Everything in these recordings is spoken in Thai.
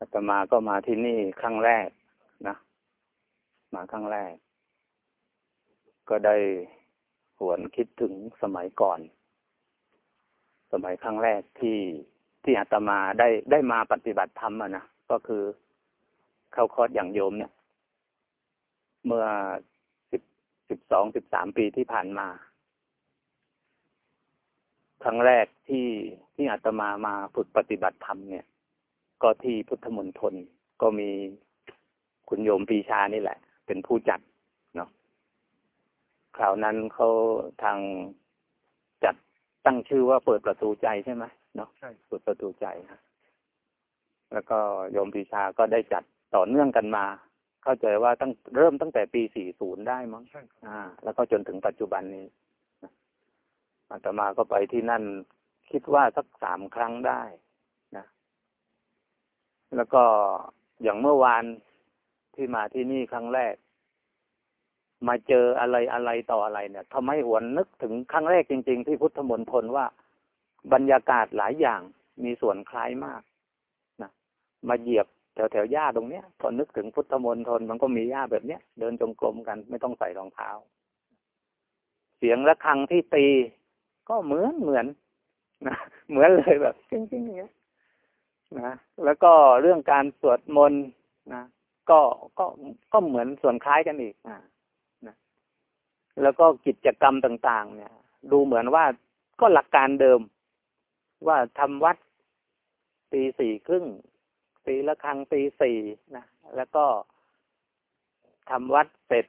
อาตมาก็มาที่นี่ครั้งแรกนะ มาครั้งแรก ก็ได้หวนคิดถึงสมัยก่อน สมัยครั้งแรกที่ที่อาตมาได้ได้มาปฏิบัติธรรมอะนะก็คือเข้าคอร์สอย่างโยมเนี่ย เมื่อสิบสิบสองสิบสามปีที่ผ่านมา ครั้งแรกที่ที่อาตมามาฝึกปฏิบัติธรรมเนี่ย ก็ที่พุทธมณฑลก็มีคุณโยมปีชานี่แหละ เป็นผู้จัดเนาะคราวนั้นเขาทางจัดตั้งชื่อว่าเปิดประตูใจใช่ไหมเนาะใช่เปิดประตูใจฮะแล้วก็โยมปีชาก็ได้จัดต่อเนื่องกันมา เข้าใจว่าตั้งเริ่มตั้งแต่ปี 40 ได้มั้งใช่ครับอ่า แล้วก็จนถึงปัจจุบันนี้นะอาตมาก็ไปที่นั่น คิดว่าสักสามครั้งได้นะ แล้วก็อย่างเมื่อวานที่มาที่นี่ครั้งแรก มาเจออะไรอะไรต่ออะไรเนี่ยทำให้หวนนึกถึงครั้งแรกจริง ๆ ที่พุทธมณฑลว่า บรรยากาศหลายอย่างมีส่วนคล้ายมากนะมาเหยียบแถวแถวๆหญ้าตรงเนี้ยพอนึกถึงพุทธมณฑลมันก็มีหญ้าแบบเนี้ย เดินจงกรมกันไม่ต้องใส่รองเท้า เสียงระฆังที่ตี ก็เหมือนเหมือนนะเหมือนเลยแบบจริงๆอย่างเงี้ย นะแล้วก็เรื่องการสวดมนต์นะก็ก็ก็เหมือนส่วนคล้ายกันอีกอ่านะแล้วก็กิจกรรมต่าง ๆ เนี่ย ดูเหมือนว่าก็หลักการเดิม ว่าทำวัดตีสี่ครึ่งตีละครั้งตีสี่นะแล้วก็ทำวัดเสร็จ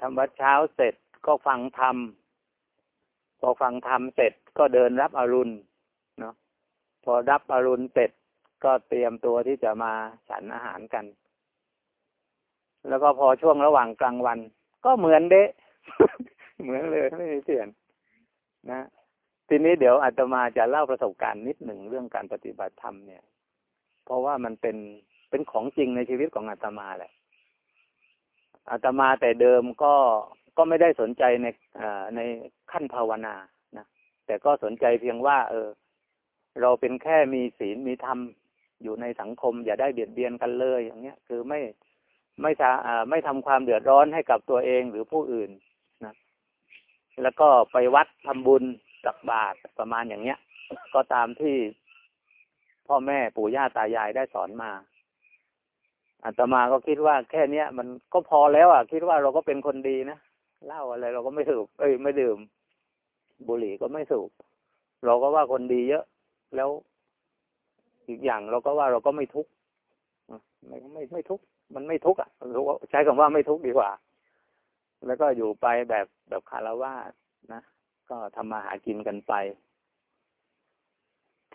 ทำวัดเช้าเสร็จก็ฟังธรรมพอฟังธรรมเสร็จก็เดินรับอรุณเนาะพอรับอรุณเสร็จ ก็เตรียมตัวที่จะมาฉันอาหารกัน แล้วก็พอช่วงระหว่างกลางวัน ก็เหมือนเดะเหมือนเลยไม่มีเปลี่ยนนะ ทีนี้เดี๋ยวอาตมาจะเล่าประสบการณ์นิดหนึ่งเรื่องการปฏิบัติธรรมเนี่ย เพราะว่ามันเป็นเป็นของจริงในชีวิตของอาตมาแหละอาตมาแต่เดิมก็ก็ไม่ได้สนใจในอ่าในขั้นภาวนานะแต่ก็สนใจเพียงว่า เออ เราเป็นแค่มีศีลมีธรรม อยู่ในสังคม อย่าได้เบียดเบียนกันเลย อย่างเงี้ย คือไม่ไม่ทาไม่ทำความเดือดร้อนให้กับตัวเองหรือผู้อื่นนะแล้วก็ไปวัดทำบุญตักบาตรประมาณอย่างเงี้ย ก็ตามที่พ่อแม่ปู่ย่าตายายได้สอนมาอาตมาก็คิดว่าแค่เนี้ย มันก็พอแล้วอะคิดว่าเราก็เป็นคนดีนะเหล้าอะไร เราก็ไม่สูบเอ้ยไม่ดื่ม บุหรี่ก็ไม่สูบ เราก็ว่าคนดีเยอะ แล้ว อีกอย่างเราก็ว่าเราก็ไม่ทุกข์ไม่ไม่ไม่ทุกข์มันไม่ทุกข์อะใช้คำว่าไม่ทุกข์ดีกว่า แล้วก็อยู่ไปแบบแบบคารวะนะก็ทำมาหากินกันไป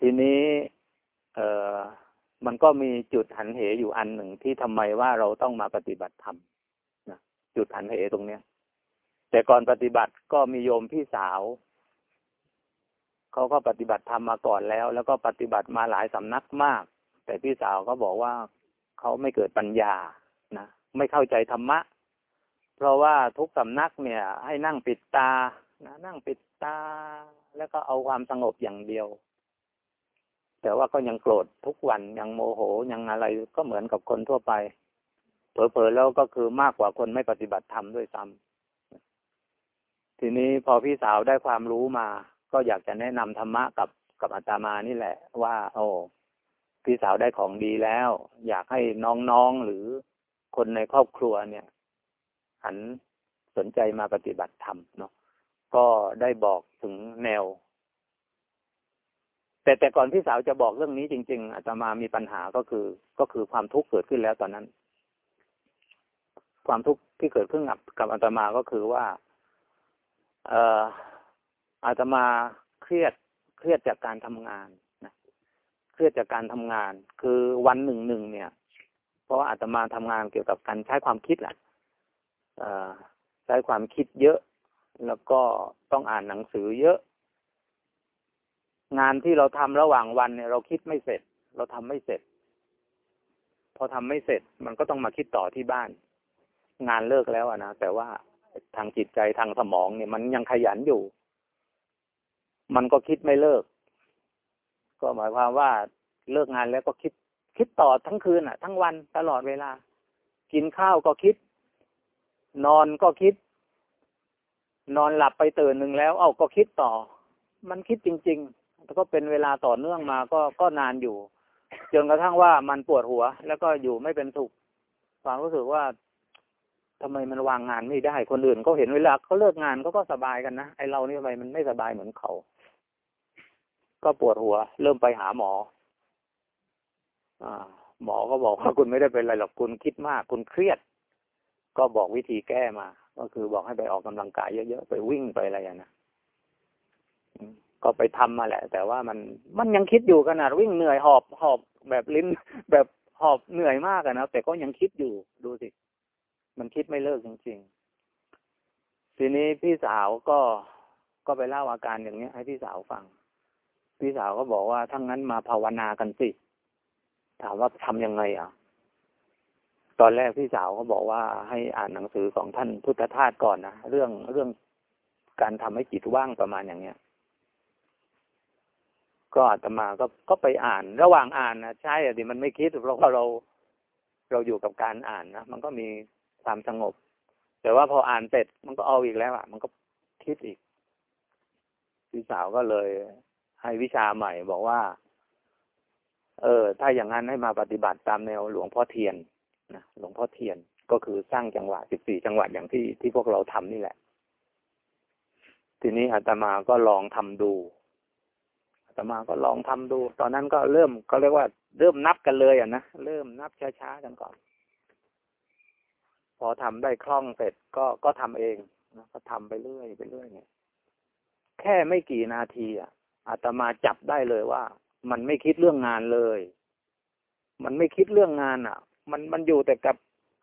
ทีนี้ เอ่อมันก็มีจุดหันเหอยู่อันหนึ่งที่ทำไมว่าเราต้องมาปฏิบัติธรรมนะจุดหันเหตรงเนี้ยแต่ก่อนปฏิบัติก็มีโยมพี่สาว เขาก็ปฏิบัติธรรมมาก่อนแล้ว แล้วก็ปฏิบัติมาหลายสำนักมาก แต่พี่สาวก็บอกว่าเขาไม่เกิดปัญญานะไม่เข้าใจธรรมะ เพราะว่าทุกสำนักเนี่ย ให้นั่งปิดตานะนั่งปิดตา แล้วก็เอาความสงบอย่างเดียว แต่ว่าก็ยังโกรธทุกวันยังโมโหยังอะไรก็เหมือนกับคนทั่วไปเผลอๆแล้วก็คือมากกว่าคนไม่ปฏิบัติธรรมด้วยซ้ำทีนี้พอพี่สาวได้ความรู้มา ก็อยากจะแนะนำธรรมะกับกับอาตมานี่แหละ ว่า โอ้พี่สาวได้ของดีแล้ว อยากให้น้องๆหรือคนในครอบครัวเนี่ย หันสนใจมาปฏิบัติธรรมเนาะก็ได้บอกถึงแนว แต่แต่ก่อนพี่สาวจะบอกเรื่องนี้จริง ๆอาตมามีปัญหาก็คือ ก็คือความทุกข์เกิดขึ้นแล้วตอนนั้น ความทุกข์ที่เกิดขึ้นกับกับอาตมาก็คือว่า เอ่อ อาตมาเครียดเครียดจากการทำงานนะเครียดจากการทำงาน คือวันหนึ่งหนึ่งเนี่ย เพราะว่าอาตมาทำงานเกี่ยวกับการใช้ความคิดแหละเอ่อใช้ความคิดเยอะ แล้วก็ต้องอ่านหนังสือเยอะ งานที่เราทำระหว่างวันเนี่ย เราคิดไม่เสร็จ เราทำไม่เสร็จ พอทำไม่เสร็จ มันก็ต้องมาคิดต่อที่บ้าน งานเลิกแล้วอะนะแต่ว่าทางจิตใจทางสมองเนี่ย มันยังขยันอยู่ มันก็คิดไม่เลิก ก็หมายความว่าเลิกงานแล้วก็คิด คิดต่อทั้งคืนอะ ทั้งวันตลอดเวลา กินข้าวก็คิด นอนก็คิด นอนหลับไปตื่นหนึ่งแล้ว เอ้าก็คิดต่อ มันคิดจริงๆแล้วก็เป็นเวลาต่อเนื่องมาก็ก็นานอยู่จนกระทั่งว่ามันปวดหัว แล้วก็อยู่ไม่เป็นสุขความรู้สึกว่าทำไมมันวางงานไม่ได้คนอื่นก็เห็นเวลาเขาเลิกงานเขาก็สบายกันนะไอเรานี่ทำไมมันไม่สบายเหมือนเขา ก็ปวดหัว เริ่มไปหาหมอ อ่า หมอก็บอกว่าคุณไม่ได้เป็นอะไรหรอกคุณคิดมาก คุณเครียด ก็บอกวิธีแก้มา ก็คือบอกให้ไปออกกำลังกายเยอะๆไปวิ่งไปอะไรอย่างนะก็ไปทำมาแหละ แต่ว่ามันมันยังคิดอยู่ขนาดวิ่งเหนื่อยหอบหอบแบบลิ้นแบบหอบเหนื่อยมากอะนะแต่ก็ยังคิดอยู่ดูสิ มันคิดไม่เลิกจริง ๆ ทีนี้พี่สาวก็ก็ไปเล่าอาการอย่างเนี้ย ให้พี่สาวฟัง พี่สาวก็บอกว่าทั้งนั้นมาภาวนากันสิ ถามว่าทำยังไงอะ ตอนแรกพี่สาวก็บอกว่าให้อ่านหนังสือของท่านพุทธทาสก่อนนะเรื่องเรื่องการทำให้จิตว่างประมาณอย่างเนี้ย ก็อาตมาก็ก็ไปอ่าน ระหว่างอ่านนะใช่อะดิมันไม่คิดเพราะว่าเราเราอยู่กับการอ่านนะมันก็มีความสงบ แต่ว่าพออ่านเสร็จมันก็เอาอีกแล้วอะ มันก็คิดอีกพี่สาวก็เลย ให้วิชาใหม่บอกว่า เออ ถ้าอย่างนั้นให้มาปฏิบัติตามแนวหลวงพ่อเทียนนะหลวงพ่อเทียนก็คือสร้างจังหวะสิบสี่จังหวัดอย่างที่ที่พวกเราทำนี่แหละ ทีนี้อาตมาก็ลองทำดูอาตมาก็ลองทำดู ตอนนั้นก็เริ่มก็เรียกว่าเริ่มนับกันเลยอะนะเริ่มนับช้าๆกันก่อน พอทำได้คล่องเสร็จก็ก็ทำเองนะก็ทำไปเรื่อยไปเรื่อยเนี่ยแค่ไม่กี่นาทีอะ อาตมาจับได้เลยว่า มันไม่คิดเรื่องงานเลย มันไม่คิดเรื่องงานอะ มันมันอยู่แต่กับ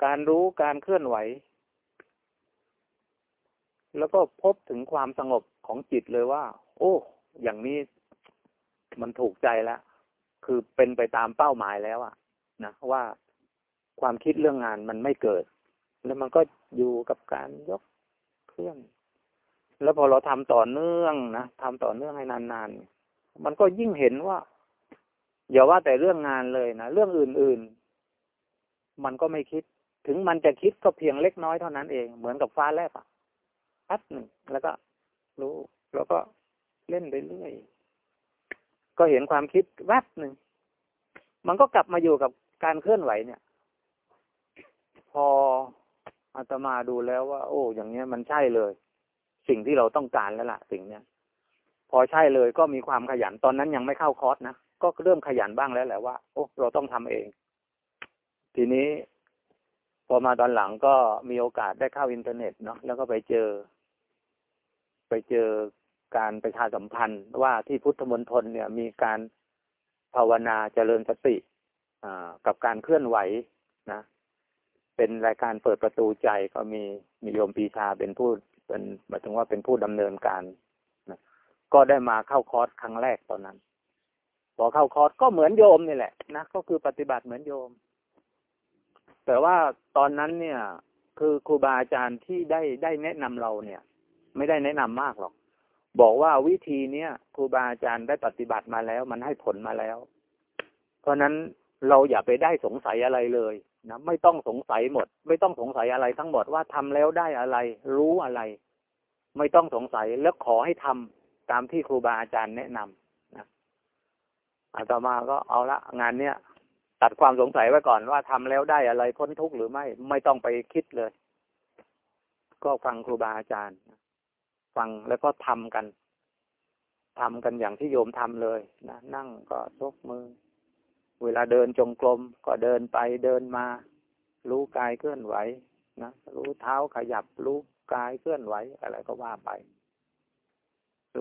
การรู้การเคลื่อนไหว แล้วก็พบถึงความสงบของจิตเลยว่า โอ้ อย่างนี้มันถูกใจแล้ว คือเป็นไปตามเป้าหมายแล้วอะนะว่าความคิดเรื่องงานมันไม่เกิด แล้วมันก็อยู่กับการยกเครื่อง แล้วพอเราทำต่อเนื่องนะทำต่อเนื่องให้นานๆ มันก็ยิ่งเห็นว่าอย่าว่าแต่เรื่องงานเลยนะเรื่องอื่นๆ มันก็ไม่คิด ถึงมันจะคิดก็เพียงเล็กน้อยเท่านั้นเอง เหมือนกับฟ้าแลบอะแป๊บหนึ่งแล้วก็รู้แล้วก็เล่นไปเรื่อยก็เห็นความคิดแวบหนึ่งมันก็กลับมาอยู่กับการเคลื่อนไหวเนี่ย พออาตมาดูแล้วว่า โอ้ อย่างเนี้ยมันใช่เลย สิ่งที่เราต้องการแล้วล่ะสิ่งเนี้ยพอใช่เลยก็มีความขยันตอนนั้นยังไม่เข้าคอร์สนะก็เริ่มขยันบ้างแล้วแหละว่าโอ้เราต้องทำเอง ทีนี้ พอมาตอนหลังก็มีโอกาสได้เข้าอินเทอร์เน็ตเนาะแล้วก็ไปเจอ ไปเจอการประชาสัมพันธ์ว่าที่พุทธมณฑลเนี่ย มีการภาวนาเจริญสติกับการเคลื่อนไหวนะ เป็นรายการเปิดประตูใจก็มีมีโยมปีชาเป็นผู้ เป็นหมายถึงว่าเป็นผู้ดำเนินการนะก็ได้มาเข้าคอร์สครั้งแรกตอนนั้น พอเข้าคอร์สก็เหมือนโยมนี่แหละนะก็คือปฏิบัติเหมือนโยม แต่ว่าตอนนั้นเนี่ย คือครูบาอาจารย์ที่ได้ได้แนะนำเราเนี่ย ไม่ได้แนะนำมากหรอก บอกว่าวิธีเนี้ยครูบาอาจารย์ได้ปฏิบัติมาแล้ว มันให้ผลมาแล้ว เพราะนั้นเราอย่าไปได้สงสัยอะไรเลย นะไม่ต้องสงสัยหมด ไม่ต้องสงสัยอะไรทั้งหมดว่าทำแล้วได้อะไร รู้อะไร ไม่ต้องสงสัยแล้วขอให้ทำตามที่ครูบาอาจารย์แนะนำนะอาตมาก็เอาละงานเนี้ยตัดความสงสัยไว้ก่อนว่าทำแล้วได้อะไรพ้นทุกข์หรือไม่ ไม่ต้องไปคิดเลย ก็ฟังครูบาอาจารย์ ฟังแล้วก็ทำกันทำกันอย่างที่โยมทำเลยนะนั่งก็ยกมือ เวลาเดินจงกรมก็เดินไปเดินมา รู้กายเคลื่อนไหวนะรู้เท้าขยับรู้กายเคลื่อนไหวอะไรก็ว่าไป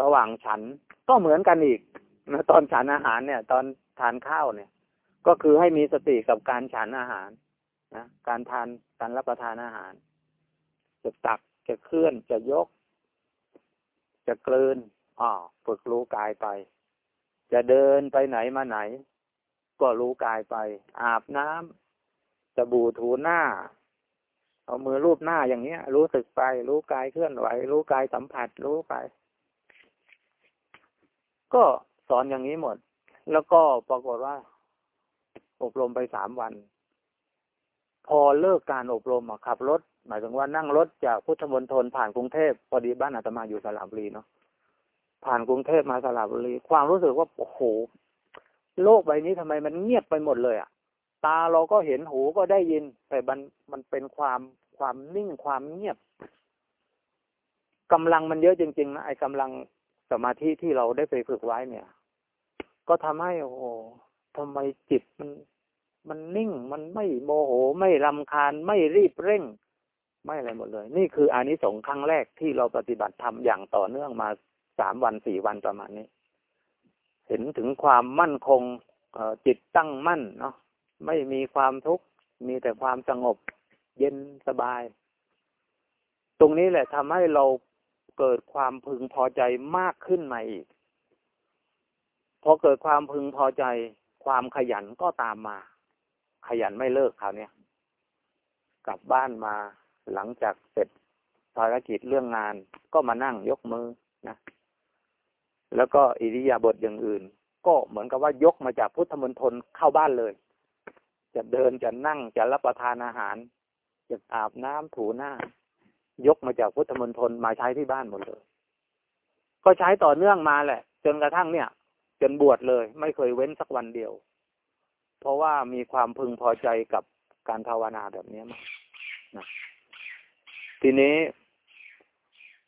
ระหว่างฉันก็เหมือนกันอีกนะตอนฉันอาหารเนี่ย ตอนทานข้าวเนี่ย ก็คือให้มีสติกับการฉันอาหารนะการทานการรับประทานอาหาร จะตักจะเคลื่อนจะยก จะกลืนอ๋อฝึกรู้กายไป จะเดินไปไหนมาไหน ก็รู้กายไป อาบน้ำจะบูถูหน้า เอามือรูปหน้าอย่างเนี้ย รู้สึกไป รู้กายเคลื่อนไหว รู้กายสัมผัสรู้ไป ก็สอนอย่างนี้หมด แล้วก็ปรากฏว่า อบรมไปสามวัน พอเลิกการอบรมขับรถ หมายถึงว่านั่งรถจากพุทธมณฑลผ่านกรุงเทพพอดีบ้านอาตมาอยู่สระบุรีเนาะผ่านกรุงเทพมาสระบุรี ความรู้สึกว่าโอ้โห โลกใบนี้ทำไมมันเงียบไปหมดเลยอะตาเราก็เห็นหูก็ได้ยิน แต่มันมันเป็นความความนิ่งความเงียบกำลังมันเยอะจริงๆนะไอ้กำลังสมาธิที่เราได้ไปฝึกไว้เนี่ย ก็ทำให้โอ้โหทำไมจิตมัน มันนิ่งมันไม่โมโหไม่รำคาญไม่รีบเร่ง ไม่อะไรหมดเลย นี่คืออานิสงส์ครั้งแรกที่เราปฏิบัติทำอย่างต่อเนื่องมาสามวันสี่วันประมาณนี้ เห็นถึงความมั่นคงจิตตั้งมั่นเนาะไม่มีความทุกข์มีแต่ความสงบ เย็นสบาย ตรงนี้แหละทำให้เราเกิดความพึงพอใจมากขึ้นมาอีกพอเกิดความพึงพอใจ ความขยันก็ตามมา ขยันไม่เลิกคราวนี้กลับบ้านมาหลังจากเสร็จภารกิจเรื่องงานก็มานั่งยกมือนะ แล้วก็อิริยาบถอย่างอื่น ก็เหมือนกับว่ายกมาจากพุทธมณฑลเข้าบ้านเลย จะเดินจะนั่งจะรับประทานอาหาร จะอาบน้ำถูหน้า ยกมาจากพุทธมณฑลมาใช้ที่บ้านหมดเลย ก็ใช้ต่อเนื่องมาแหละ จนกระทั่งเนี่ย จนบวชเลย ไม่เคยเว้นสักวันเดียว เพราะว่ามีความพึงพอใจกับการภาวนาแบบนี้มากนะทีนี้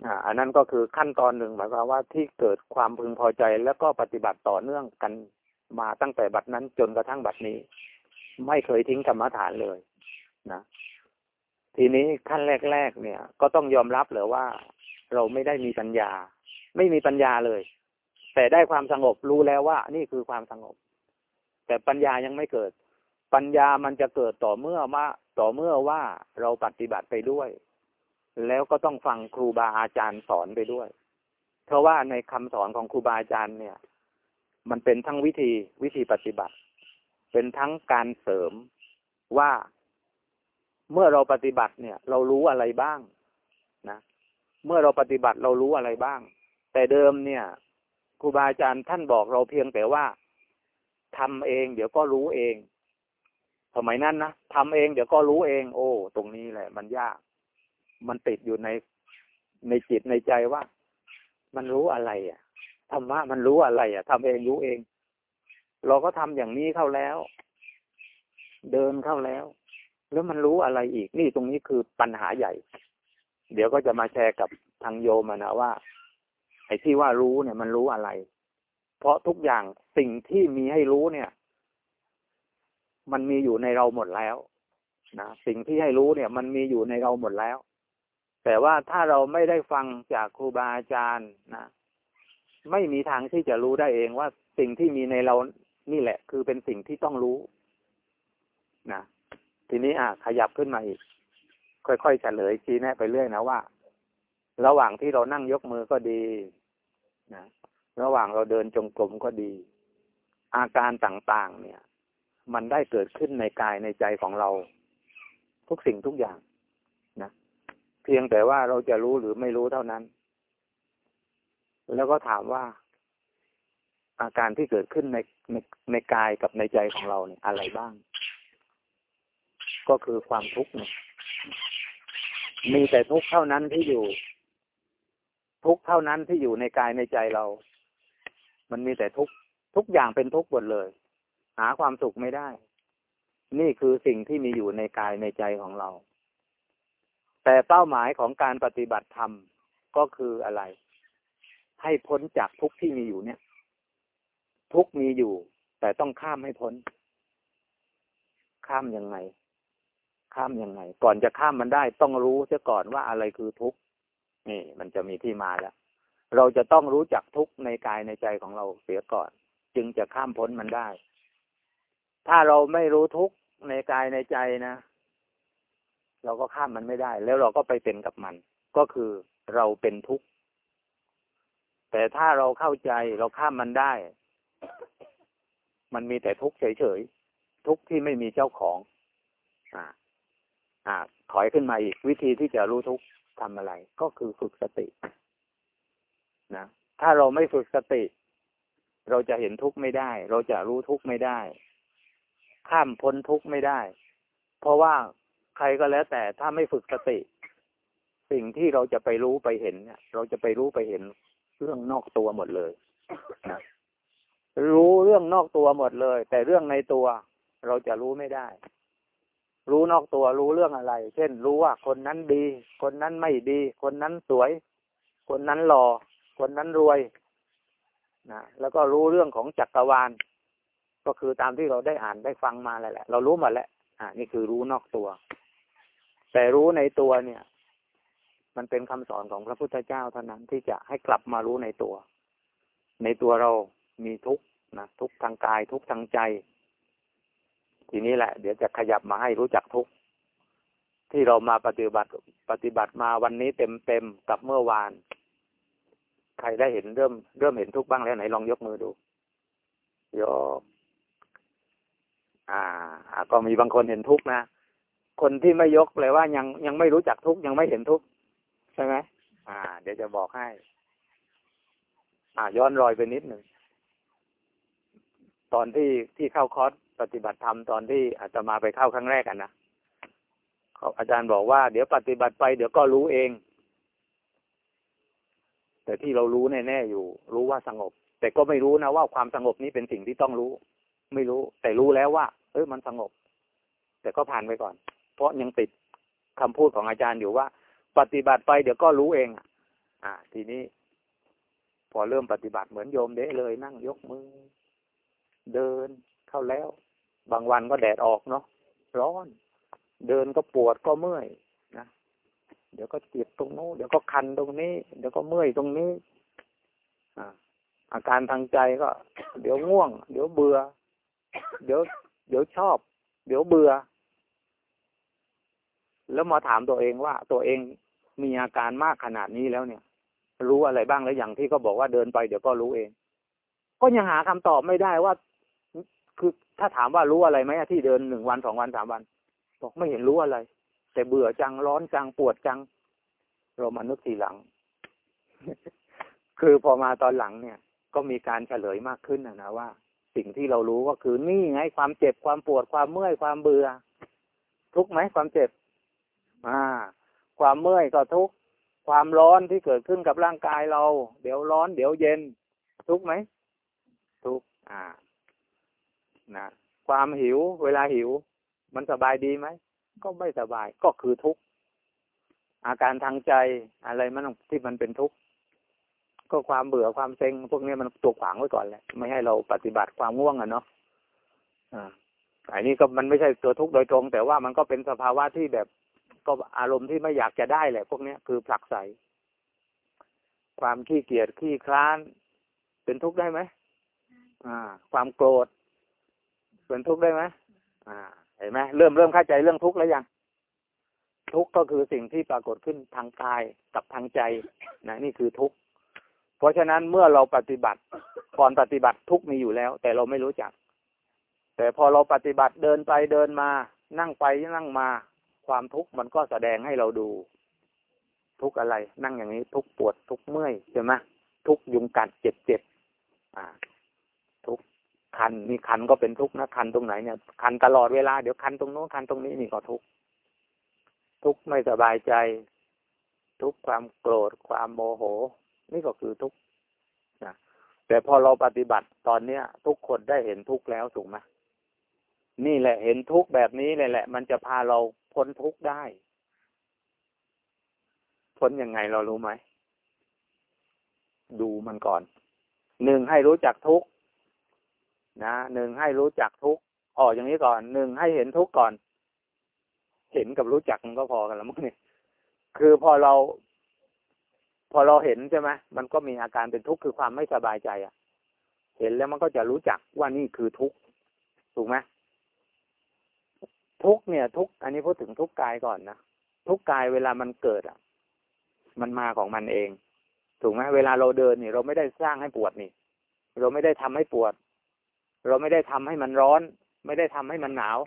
อ่าอันนั้นก็คือขั้นตอนหนึ่งหมายความว่าที่เกิดความพึงพอใจแล้วก็ปฏิบัติต่อเนื่องกันมาตั้งแต่บัดนั้นจนกระทั่งบัดนี้ ไม่เคยทิ้งธรรมฐานเลยนะทีนี้ขั้นแรก ๆ เนี่ย ก็ต้องยอมรับเลยว่า เราไม่ได้มีปัญญา ไม่มีปัญญาเลย แต่ได้ความสงบรู้แล้วว่า นี่คือความสงบ แต่ปัญญายังไม่เกิด ปัญญามันจะเกิดต่อเมื่อมาต่อเมื่อว่าเราปฏิบัติไปด้วย แล้วก็ต้องฟังครูบาอาจารย์สอนไปด้วย เพราะว่าในคำสอนของครูบาอาจารย์เนี่ย มันเป็นทั้งวิธีวิธีปฏิบัติ เป็นทั้งการเสริมว่าเมื่อเราปฏิบัติเนี่ย เรารู้อะไรบ้างนะเมื่อเราปฏิบัติเรารู้อะไรบ้าง แต่เดิมเนี่ยครูบาอาจารย์ท่านบอกเราเพียงแต่ว่าทำเองเดี๋ยวก็รู้เองสมัยนั้นนะทำเองเดี๋ยวก็รู้เอง โอ้ ตรงนี้แหละ มันยาก มันติดอยู่ในในจิตในใจว่า มันรู้อะไร อะธรรมะมันรู้อะไร อะทำเองรู้เอง เราก็ทำอย่างนี้เข้าแล้ว เดินเข้าแล้ว แล้วมันรู้อะไรอีก นี่ตรงนี้คือปัญหาใหญ่ เดี๋ยวก็จะมาแชร์กับทางโยมนะว่าไอ้ที่ว่ารู้เนี่ย มันรู้อะไร เพราะทุกอย่างสิ่งที่มีให้รู้เนี่ย มันมีอยู่ในเราหมดแล้วนะสิ่งที่ให้รู้เนี่ย มันมีอยู่ในเราหมดแล้ว แต่ว่าถ้าเราไม่ได้ฟังจากครูบาอาจารย์นะไม่มีทางที่จะรู้ได้เองว่าสิ่งที่มีในเรานี่แหละ คือเป็นสิ่งที่ต้องรู้นะทีนี้อะขยับขึ้นมาอีก ค่อยๆเฉลยชี้แนะไปเรื่อยนะว่า ระหว่างที่เรานั่งยกมือก็ดีนะระหว่างเราเดินจงกรมก็ดี อาการต่างๆ เนี่ย มันได้เกิดขึ้นในกายในใจของเรา ทุกสิ่งทุกอย่าง เพียงแต่ว่าเราจะรู้หรือไม่รู้เท่านั้น แล้วก็ถามว่า อาการที่เกิดขึ้นในในในกายกับในใจของเราเนี่ยอะไรบ้าง ก็คือความทุกข์เนี่ยมีแต่ทุกข์เท่านั้นที่อยู่ ทุกข์เท่านั้นที่อยู่ในกายในใจเรา มันมีแต่ทุกข์ทุกอย่างเป็นทุกข์หมดเลย หาความสุขไม่ได้ นี่คือสิ่งที่มีอยู่ในกายในใจของเรา แต่เป้าหมายของการปฏิบัติธรรมก็คืออะไร ให้พ้นจากทุกที่มีอยู่เนี่ย ทุกมีอยู่ แต่ต้องข้ามให้พ้น ข้ามยังไง ข้ามยังไง ก่อนจะข้ามมันได้ ต้องรู้เสียก่อนว่าอะไรคือทุกนี่ มันจะมีที่มาแล้ว เราจะต้องรู้จักทุกในกายในใจของเราเสียก่อน จึงจะข้ามพ้นมันได้ ถ้าเราไม่รู้ทุกในกายในใจนะ เราก็ข้ามมันไม่ได้ แล้วเราก็ไปเป็นกับมัน ก็คือเราเป็นทุกข์แต่ถ้าเราเข้าใจเราข้ามมันได้ มันมีแต่ทุกข์เฉยๆทุกข์ที่ไม่มีเจ้าของอ่าอ่าถอยขึ้นมาอีกวิธีที่จะรู้ทุกข์ทำอะไร ก็คือฝึกสตินะถ้าเราไม่ฝึกสติ เราจะเห็นทุกข์ไม่ได้ เราจะรู้ทุกข์ไม่ได้ ข้ามพ้นทุกข์ไม่ได้ เพราะว่า ใครก็แล้วแต่ถ้าไม่ฝึกสติ สิ่งที่เราจะไปรู้ไปเห็นเนี่ย เราจะไปรู้ไปเห็นเรื่องนอกตัวหมดเลยนะรู้เรื่องนอกตัวหมดเลย แต่เรื่องในตัวเราจะรู้ไม่ได้ รู้นอกตัวรู้เรื่องอะไร เช่น รู้ว่าคนนั้นดี คนนั้นไม่ดี คนนั้นสวย คนนั้นหล่อคนนั้นรวยนะแล้วก็รู้เรื่องของจักรวาล ก็คือตามที่เราได้อ่านได้ฟังมาแหละเรารู้หมดแล้วอ่านี่คือรู้นอกตัว แต่รู้ในตัวเนี่ย มันเป็นคำสอนของพระพุทธเจ้าเท่านั้นที่จะให้กลับมารู้ในตัว ในตัวเรามีทุกนะทุกทางกายทุกทางใจ ทีนี้แหละ เดี๋ยวจะขยับมาให้รู้จักทุกที่เรามาปฏิบัติปฏิบัติมาวันนี้เต็มเต็มกับเมื่อวาน ใครได้เห็นเริ่มเริ่มเห็นทุกบ้างแล้วไหนลองยกมือดูยกอ่า ก็มีบางคนเห็นทุกนะ คนที่ไม่ยกเลยว่ายังยังไม่รู้จักทุกยังไม่เห็นทุกใช่ไหมอ่า เดี๋ยวจะบอกให้ อ่าย้อนรอยไปนิดหนึ่งตอนที่ที่เข้าคอร์สปฏิบัติธรรมตอนที่อาตมาไปเข้าครั้งแรกกันนะเขาอาจารย์บอกว่าเดี๋ยวปฏิบัติไปเดี๋ยวก็รู้เอง แต่ที่เรารู้แน่ๆอยู่ รู้ว่าสงบ แต่ก็ไม่รู้นะว่าความสงบนี้เป็นสิ่งที่ต้องรู้ ไม่รู้ แต่รู้แล้วว่า เออมันสงบ แต่ก็ผ่านไปก่อน เพราะยังติดคำพูดของอาจารย์อยู่ว่า ปฏิบัติไปเดี๋ยวก็รู้เอง อ่า ทีนี้ พอเริ่มปฏิบัติเหมือนโยมเด้เลย นั่งยกมือ เดินเข้าแล้ว บางวันก็แดดออกเนาะร้อน เดินก็ปวดก็เมื่อยนะเดี๋ยวก็เจ็บตรงโน้นเดี๋ยวก็คันตรงนี้ เดี๋ยวก็เมื่อยตรงนี้ อ่า อาการทางใจก็ เดี๋ยวง่วง เดี๋ยวเบื่อ เดี๋ยว เดี๋ยวชอบ เดี๋ยวเบื่อ แล้วมาถามตัวเองว่าตัวเองมีอาการมากขนาดนี้แล้วเนี่ย รู้อะไรบ้างแล้วอย่างที่เขาบอกว่าเดินไปเดี๋ยวก็รู้เอง ก็ยังหาคำตอบไม่ได้ว่า คือถ้าถามว่ารู้อะไรไหมที่เดินหนึ่งวันสองวันสามวัน บอกไม่เห็นรู้อะไร แต่เบื่อจังร้อนจังปวดจัง เรามานึกทีหลัง คือพอมาตอนหลังเนี่ย ก็มีการเฉลยมากขึ้นนะนะว่า สิ่งที่เรารู้ก็คือนี่ไงความเจ็บความปวดความเมื่อยความเบื่อ ทุกไหมความเจ็บ อ่า ความเมื่อยก็ทุกความร้อนที่เกิดขึ้นกับร่างกายเรา เดี๋ยวร้อน เดี๋ยวเย็น ทุกไหม ทุกอ่านะความหิว เวลาหิว มันสบายดีไหม ก็ไม่สบายก็คือทุกข์อาการทางใจอะไรมันที่มันเป็นทุกข์ก็ความเบื่อความเซ็ง พวกนี้มันตัวขวางไว้ก่อนแหละไม่ให้เราปฏิบัติความง่วงอะเนาะอ่าอันนี้ก็มันไม่ใช่ตัวทุกข์โดยตรง แต่ว่ามันก็เป็นสภาวะที่แบบ ก็อารมณ์ที่ไม่อยากจะได้แหละ พวกนี้คือผลักใสความขี้เกียจขี้คลาน เป็นทุกข์ได้ไหมอ่า ความโกรธ เป็นทุกข์ได้ไหมอ่า เห็นไหมเริ่มเริ่มเข้าใจเรื่องทุกข์แล้วยังทุกข์ก็คือสิ่งที่ปรากฏขึ้นทางกายกับทางใจนะนี่คือทุกข์เพราะฉะนั้นเมื่อเราปฏิบัติก่อนปฏิบัติทุกมีอยู่แล้ว แต่เราไม่รู้จัก แต่พอเราปฏิบัติเดินไปเดินมา นั่งไปนั่งมา ความทุกข์มันก็แสดงให้เราดู ทุกอะไร นั่งอย่างนี้ ทุกปวดทุกเมื่อยใช่ไหมทุกยุงกัดเจ็บเจ็บอ่า ทุกคันนี่คันก็เป็นทุกนะคันตรงไหนเนี่ย คันตลอดเวลาเดี๋ยวคันตรงโน้นคันตรงนี้นี่ก็ทุกทุกไม่สบายใจ ทุกความโกรธความโมโห นี่ก็คือทุกนะแต่พอเราปฏิบัติตอนเนี้ย ทุกคนได้เห็นทุกแล้วถูกไหมนี่แหละเห็นทุกแบบนี้เลยแหละ มันจะพาเรา พ้นทุกข์ได้ พ้นยังไงเรารู้ไหม ดูมันก่อน หนึ่งให้รู้จักทุกข์นะหนึ่งให้รู้จักทุกออกอย่างนี้ก่อน หนึ่งให้เห็นทุกก่อน เห็นกับรู้จักมันก็พอกันแล้วมั้งเนี่ยคือพอเรา พอเราเห็นใช่ไหมมันก็มีอาการเป็นทุกข์คือความไม่สบายใจอะ เห็นแล้วมันก็จะรู้จักว่านี่คือทุกข์ถูกไหม ทุกเนี่ย ทุกอันนี้พูดถึงทุกกายก่อนนะทุกกายเวลามันเกิดอะ มันมาของมันเอง ถูกไหมเวลาเราเดินนี่ เราไม่ได้สร้างให้ปวดนี่ เราไม่ได้ทำให้ปวด เราไม่ได้ทำให้มันร้อน ไม่ได้ทำให้มันหนาว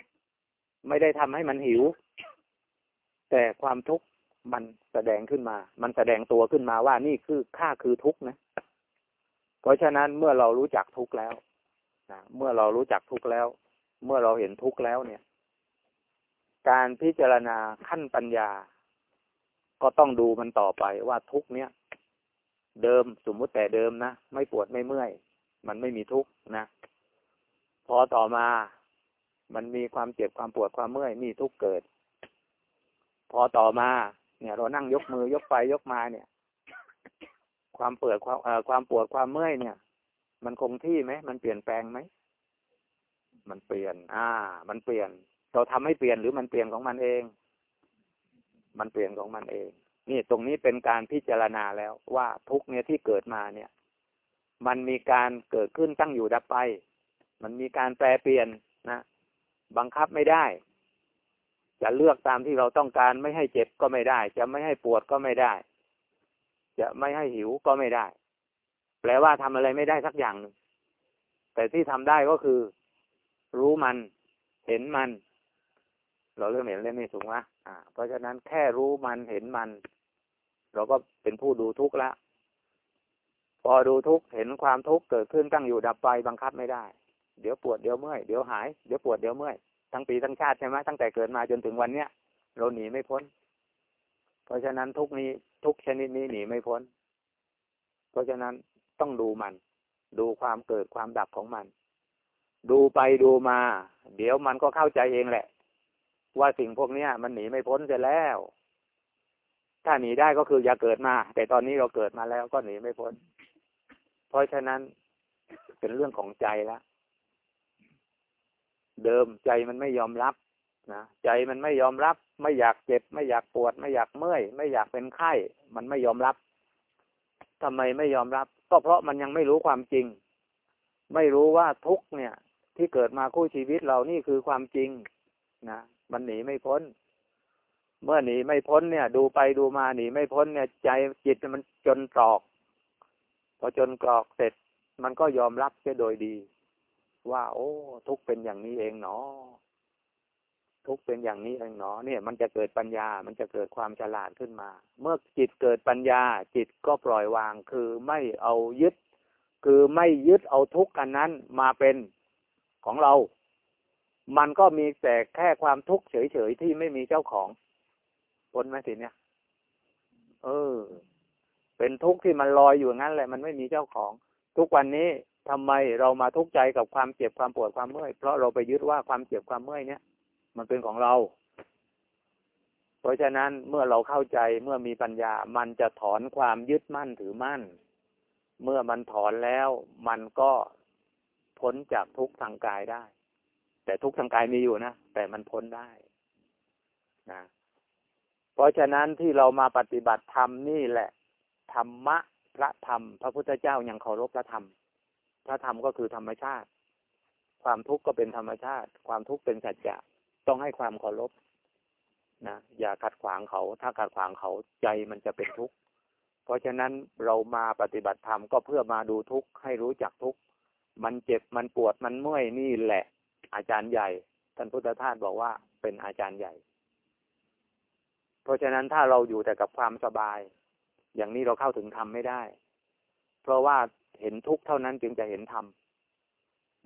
ไม่ได้ทำให้มันหิว แต่ความทุกข์มันแสดงขึ้นมา มันแสดงตัวขึ้นมาว่านี่คือค่าคือทุกข์นะ เพราะฉะนั้นเมื่อเรารู้จักทุกข์แล้วนะเมื่อเรารู้จักทุกข์แล้ว เมื่อเราเห็นทุกข์แล้วเนี่ย การพิจารณาขั้นปัญญา ก็ต้องดูมันต่อไปว่าทุกเนี้ยเดิมสมมุติแต่เดิมนะไม่ปวดไม่เมื่อย มันไม่มีทุกนะพอต่อมา มันมีความเจ็บความปวดความเมื่อยมีทุกเกิด พอต่อมา เนี่ย เรานั่งยกมือยกไปยกมาเนี่ย ความเปิดความเอ่อความปวดความเมื่อยเนี่ย มันคงที่ไหมมันเปลี่ยนแปลงไหมมันเปลี่ยน อ่า มันเปลี่ยน เราทำให้เปลี่ยนหรือมันเปลี่ยนของมันเอง มันเปลี่ยนของมันเอง นี่ตรงนี้เป็นการพิจารณาแล้วว่าทุกเนี่ยที่เกิดมาเนี่ย มันมีการเกิดขึ้นตั้งอยู่ดับไป มันมีการแปรเปลี่ยนนะบังคับไม่ได้ จะเลือกตามที่เราต้องการไม่ให้เจ็บก็ไม่ได้ จะไม่ให้ปวดก็ไม่ได้ จะไม่ให้หิวก็ไม่ได้ แปลว่าทำอะไรไม่ได้สักอย่างหนึ่งแต่ที่ทำได้ก็คือ รู้มัน เห็นมัน เราเริ่มเห็นเล่นนี่ถูกไหมอ่า เพราะฉะนั้นแค่รู้มันเห็นมัน เราก็เป็นผู้ดูทุกข์ละ พอดูทุกข์เห็นความทุกข์เกิดขึ้นตั้งอยู่ดับไปบังคับไม่ได้ เดี๋ยวปวดเดี๋ยวเมื่อยเดี๋ยวหายเดี๋ยวปวดเดี๋ยวเมื่อยทั้งปีทั้งชาติใช่ไหมตั้งแต่เกิดมาจนถึงวันเนี้ยเราหนีไม่พ้น เพราะฉะนั้นทุกนี้ทุกชนิดนี้หนีไม่พ้น เพราะฉะนั้นต้องดูมัน ดูความเกิดความดับของมัน ดูไปดูมา เดี๋ยวมันก็เข้าใจเองแหละ ว่าสิ่งพวกเนี้ยมันหนีไม่พ้นเสียแล้ว ถ้าหนีได้ก็คืออย่าเกิดมา แต่ตอนนี้เราเกิดมาแล้วก็หนีไม่พ้น เพราะฉะนั้นเป็นเรื่องของใจแล้วเดิมใจมันไม่ยอมรับนะใจมันไม่ยอมรับ ไม่อยากเจ็บ ไม่อยากปวด ไม่อยากเมื่อย ไม่อยากเป็นไข้ มันไม่ยอมรับทำไมไม่ยอมรับ ก็เพราะมันยังไม่รู้ความจริง ไม่รู้ว่าทุกเนี่ย ที่เกิดมาคู่ชีวิตเรานี่คือความจริงนะ มันหนีไม่พ้น เมื่อหนีไม่พ้นเนี่ย ดูไปดูมาหนีไม่พ้นเนี่ยใจจิตมันจนตรอก พอจนกรอกเสร็จ มันก็ยอมรับเสียโดยดี ว่า โอ้ ทุกเป็นอย่างนี้เองเนาะทุกเป็นอย่างนี้เองเนาะเนี่ย มันจะเกิดปัญญา มันจะเกิดความฉลาดขึ้นมา เมื่อจิตเกิดปัญญา จิตก็ปล่อยวางคือไม่เอายึด คือไม่ยึดเอาทุกข์อันนั้นมาเป็นของเรา มันก็มีแต่แค่ความทุกข์เฉยๆที่ไม่มีเจ้าของพ้นไหมสิเนี่ย เออ เป็นทุกข์ที่มันลอยอยู่งั้นแหละ มันไม่มีเจ้าของ ทุกวันนี้ทำไมเรามาทุกข์ใจกับความเจ็บความปวดความเมื่อย เพราะเราไปยึดว่าความเจ็บความเมื่อยเนี่ย มันเป็นของเรา เพราะฉะนั้นเมื่อเราเข้าใจเมื่อมีปัญญา มันจะถอนความยึดมั่นถือมั่น เมื่อมันถอนแล้ว มันก็พ้นจากทุกข์ทางกายได้ แต่ทุกทางกายมีอยู่นะ แต่มันพ้นได้นะเพราะฉะนั้นที่เรามาปฏิบัติธรรมนี่แหละ ธรรมะพระธรรม พระพุทธเจ้ายังเคารพพระธรรม พระธรรมก็คือธรรมชาติ ความทุกข์ก็เป็นธรรมชาติ ความทุกข์เป็นสัจจะต้องให้ความเคารพนะอย่าขัดขวางเขา ถ้าขัดขวางเขาใจมันจะเป็นทุกข์เพราะฉะนั้นเรามาปฏิบัติธรรมก็เพื่อมาดูทุกข์ให้รู้จักทุกข์มันเจ็บมันปวดมันเมื่อยนี่แหละ อาจารย์ใหญ่ ท่านพุทธทาสบอกว่าเป็นอาจารย์ใหญ่ เพราะฉะนั้นถ้าเราอยู่แต่กับความสบาย อย่างนี้เราเข้าถึงธรรมไม่ได้ เพราะว่าเห็นทุกข์เท่านั้นจึงจะเห็นธรรม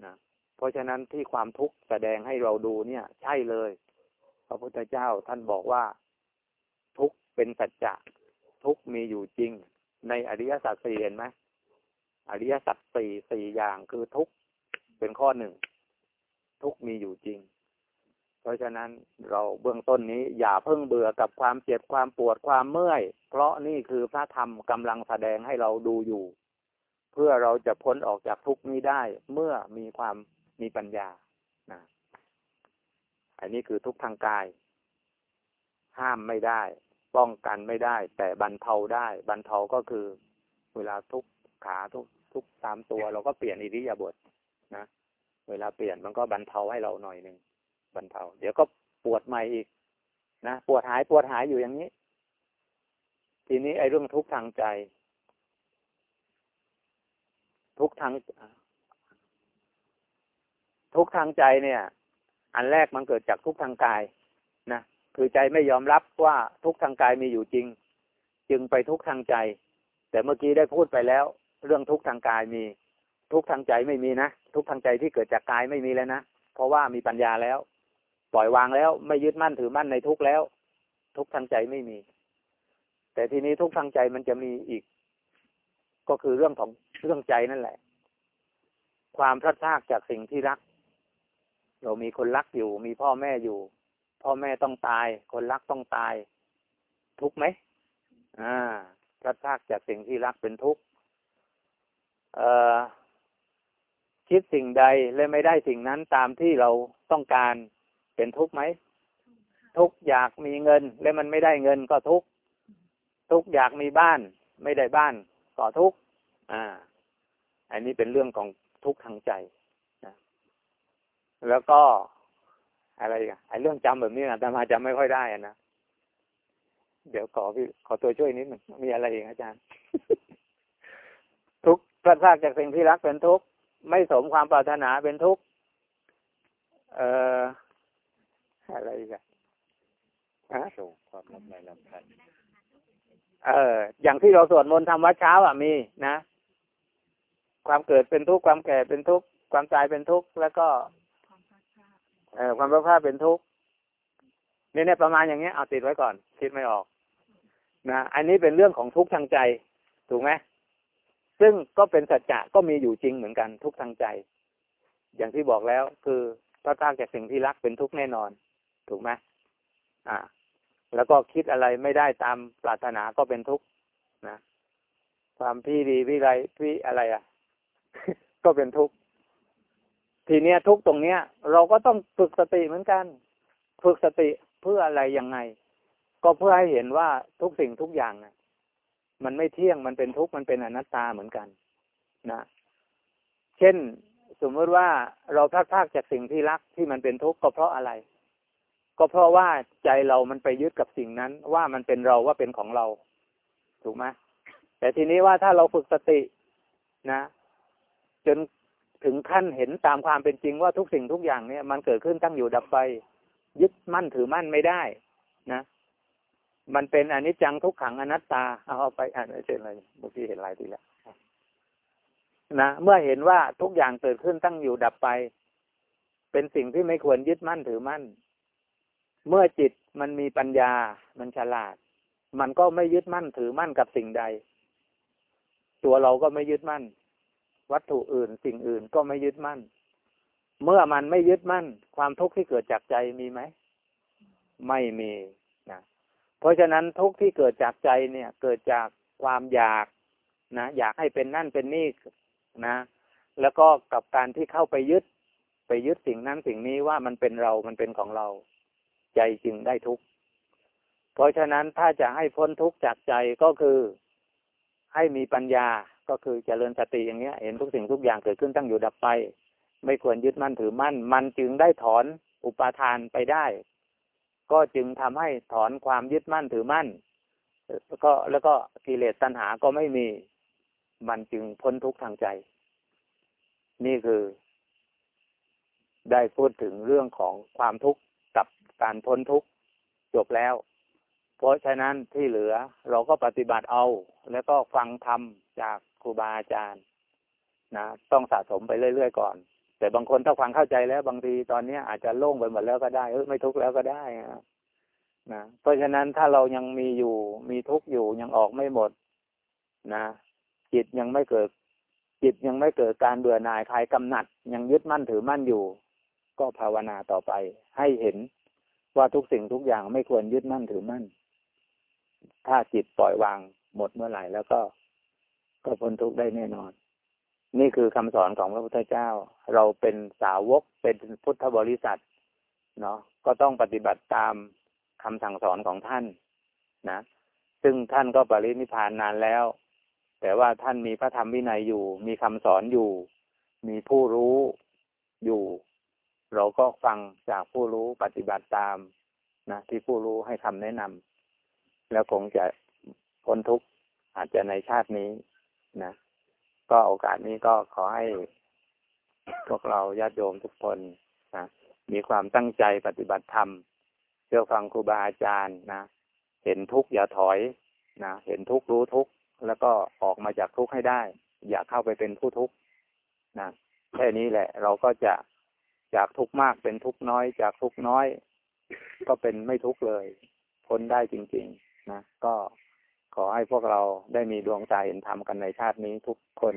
นะเพราะฉะนั้นที่ความทุกข์แสดงให้เราดูเนี่ย ใช่เลย พระพุทธเจ้าท่านบอกว่า ทุกข์เป็นสัจจะทุกข์มีอยู่จริง ในอริยสัจสี่เห็นไหมอริยสัจสี่สี่อย่างคือทุกข์เป็นข้อหนึ่ง ทุกมีอยู่จริง เพราะฉะนั้นเราเบื้องต้นนี้ อย่าเพิ่งเบื่อกับความเจ็บความปวดความเมื่อย เพราะนี่คือพระธรรมกำลังแสดงให้เราดูอยู่ เพื่อเราจะพ้นออกจากทุกนี้ได้เมื่อมีความมีปัญญานะอันนี้คือทุกทางกาย ห้ามไม่ได้ ป้องกันไม่ได้ แต่บรรเทาได้ บรรเทาก็คือ เวลาทุกขาทุกทุกตามตัวเราก็เปลี่ยนอิริยาบถนะ เวลาเปลี่ยนมันก็บรรเทาให้เราหน่อยหนึ่งบรรเทา เดี๋ยวก็ปวดใหม่อีกนะปวดหายปวดหายอยู่อย่างนี้ ทีนี้ไอ้เรื่องทุกข์ทางใจ ทุกข์ทางทุกข์ทางใจเนี่ย อันแรกมันเกิดจากทุกข์ทางกายนะคือใจไม่ยอมรับว่าทุกข์ทางกายมีอยู่จริง จึงไปทุกข์ทางใจ แต่เมื่อกี้ได้พูดไปแล้ว เรื่องทุกข์ทางกายมี ทุกข์ทางใจไม่มีนะทุกข์ทางใจที่เกิดจากกายไม่มีแล้วนะเพราะว่ามีปัญญาแล้ว ปล่อยวางแล้วไม่ยึดมั่นถือมั่นในทุกแล้ว ทุกข์ทางใจไม่มี แต่ทีนี้ทุกข์ทางใจมันจะมีอีก ก็คือเรื่องของเรื่องใจนั่นแหละ ความพลาดพลาดจากสิ่งที่รัก เรามีคนรักอยู่ มีพ่อแม่อยู่ พ่อแม่ต้องตาย คนรักต้องตาย ทุกไหมอ่าพลาดพลาดจากสิ่งที่รักเป็นทุกข์เอ่อ คิดสิ่งใดและไม่ได้สิ่งนั้นตามที่เราต้องการเป็นทุกข์ไหมทุกอยากมีเงิน และมันไม่ได้เงินก็ทุกข์ทุกอยากมีบ้าน ไม่ได้บ้านก็ทุกข์อ่า อันนี้เป็นเรื่องของทุกข์ทางใจนะแล้วก็อะไรกันไอ้เรื่องจำแบบนี้นะแต่มาจำไม่ค่อยได้นะเดี๋ยวขอพี่ขอตัวช่วยนิดหนึ่งมีอะไรเองอาจารย์ ทุกข์พลาดพลาดจากสิ่งที่รักเป็นทุกข์ ไม่สมความปรารถนาเป็นทุกข์เอ่ออะไรกันฮะโชว์ความรักในลำพันธ์เออ อย่างที่เราสวดมนต์ทำวัดเช้าอะมีนะ ความเกิดเป็นทุกข์ความแก่เป็นทุกข์ความตายเป็นทุกข์แล้วก็ เออความพลาดพลาดเป็นทุกข์เนี่ยเนี่ยประมาณอย่างเงี้ยเอาติดไว้ก่อน คิดไม่ออก นะอันนี้เป็นเรื่องของทุกข์ทางใจ ถูกไหม ซึ่งก็เป็นสัจจะก็มีอยู่จริงเหมือนกันทุกทางใจ อย่างที่บอกแล้วคือพลาดพลาดจากสิ่งที่รักเป็นทุกข์แน่นอน ถูกไหมอ่า แล้วก็คิดอะไรไม่ได้ตามปรารถนาก็เป็นทุกข์นะความพี่ดีพี่ไรพี่อะไรอะ ก็เป็นทุกข์ทีเนี้ยทุกตรงเนี้ย เราก็ต้องฝึกสติเหมือนกัน ฝึกสติเพื่ออะไรยังไง ก็เพื่อให้เห็นว่าทุกสิ่งทุกอย่างนะ มันไม่เที่ยงมันเป็นทุกข์มันเป็นอนัตตาเหมือนกันนะเช่นสมมติว่าเราพลาดพลาดจากสิ่งที่รักที่มันเป็นทุกข์ก็เพราะอะไร ก็เพราะว่าใจเรามันไปยึดกับสิ่งนั้น ว่ามันเป็นเราว่าเป็นของเรา ถูกไหมแต่ทีนี้ว่าถ้าเราฝึกสตินะ จนถึงขั้นเห็นตามความเป็นจริงว่าทุกสิ่งทุกอย่างเนี่ย มันเกิดขึ้นตั้งอยู่ดับไป ยึดมั่นถือมั่นไม่ได้ นะ มันเป็นอนิจจังทุกขังอนัตตา เอาเอาไปอ่านเช่นอะไรเมื่อกี้เห็นลายทีแล้วนะเมื่อเห็นว่าทุกอย่างเกิดขึ้นตั้งอยู่ดับไป เป็นสิ่งที่ไม่ควรยึดมั่นถือมั่น เมื่อจิตมันมีปัญญา มันฉลาด มันก็ไม่ยึดมั่นถือมั่นกับสิ่งใด ตัวเราก็ไม่ยึดมั่น วัตถุอื่น สิ่งอื่นก็ไม่ยึดมั่น เมื่อมันไม่ยึดมั่น ความทุกข์ที่เกิดจากใจมีไหม ไม่มีนะ เพราะฉะนั้นทุกที่เกิดจากใจเนี่ย เกิดจากความอยากนะอยากให้เป็นนั่นเป็นนี่นะ แล้วก็กับการที่เข้าไปยึด ไปยึดสิ่งนั้นสิ่งนี้ว่ามันเป็นเรา มันเป็นของเรา ใจจึงได้ทุกข์เพราะฉะนั้นถ้าจะให้พ้นทุกข์จากใจก็คือให้มีปัญญาก็คือเจริญสติอย่างเงี้ย เห็นทุกสิ่งทุกอย่างเกิดขึ้นตั้งอยู่ดับไป ไม่ควรยึดมั่นถือมั่น มันจึงได้ถอนอุปาทานไปได้ ก็จึงทำให้ถอนความยึดมั่นถือมั่นแล้วก็แล้วก็กิเลสตัณหาก็ไม่มีมันจึงพ้นทุกข์ทางใจ นี่คือ ได้พูดถึงเรื่องของความทุกข์กับการพ้นทุกข์จบแล้ว เพราะฉะนั้นที่เหลือเราก็ปฏิบัติเอา แล้วก็ฟังธรรมจากครูบาอาจารย์นะต้องสะสมไปเรื่อยๆก่อน แต่บางคนถ้าฟังเข้าใจแล้ว บางทีตอนนี้อาจจะโล่งไปหมดแล้วก็ได้เออไม่ทุกข์แล้วก็ได้นะนะเพราะฉะนั้นถ้าเรายังมีอยู่ มีทุกข์อยู่ยังออกไม่หมด นะจิตยังไม่เกิด จิตยังไม่เกิดการเบื่อหน่ายคลายกำหนัด ยังยึดมั่นถือมั่นอยู่ ก็ภาวนาต่อไป ให้เห็นว่าทุกสิ่งทุกอย่างไม่ควรยึดมั่นถือมั่น ถ้าจิตปล่อยวางหมดเมื่อไหร่แล้วก็ ก็พ้นทุกข์ได้แน่นอน นี่คือคำสอนของพระพุทธเจ้า เราเป็นสาวกเป็นพุทธบริษัทเนาะก็ต้องปฏิบัติตามคำสั่งสอนของท่านนะ ซึ่งท่านก็ปรินิพานนานแล้ว แต่ว่าท่านมีพระธรรมวินัยอยู่ มีคำสอนอยู่ มีผู้รู้อยู่ เราก็ฟังจากผู้รู้ปฏิบัติตามนะที่ผู้รู้ให้คำแนะนำแล้วคงจะพ้นทุกข์อาจจะในชาตินี้นะ ก็โอกาสนี้ก็ขอให้พวกเราญาติโยมทุกคนนะมีความตั้งใจปฏิบัติธรรมเชื่อฟังครูบาอาจารย์นะเห็นทุกข์อย่าถอยนะเห็นทุกข์รู้ทุกข์แล้วก็ออกมาจากทุกข์ให้ได้ อย่าเข้าไปเป็นผู้ทุกข์นะแค่นี้แหละ เราก็จะจากทุกข์มากเป็นทุกข์น้อย จากทุกข์น้อย ก็เป็นไม่ทุกข์เลยพ้นได้จริง ๆ นะก็ ขอให้พวกเราได้มีดวงตาเห็นธรรมกันในชาตินี้ทุกคน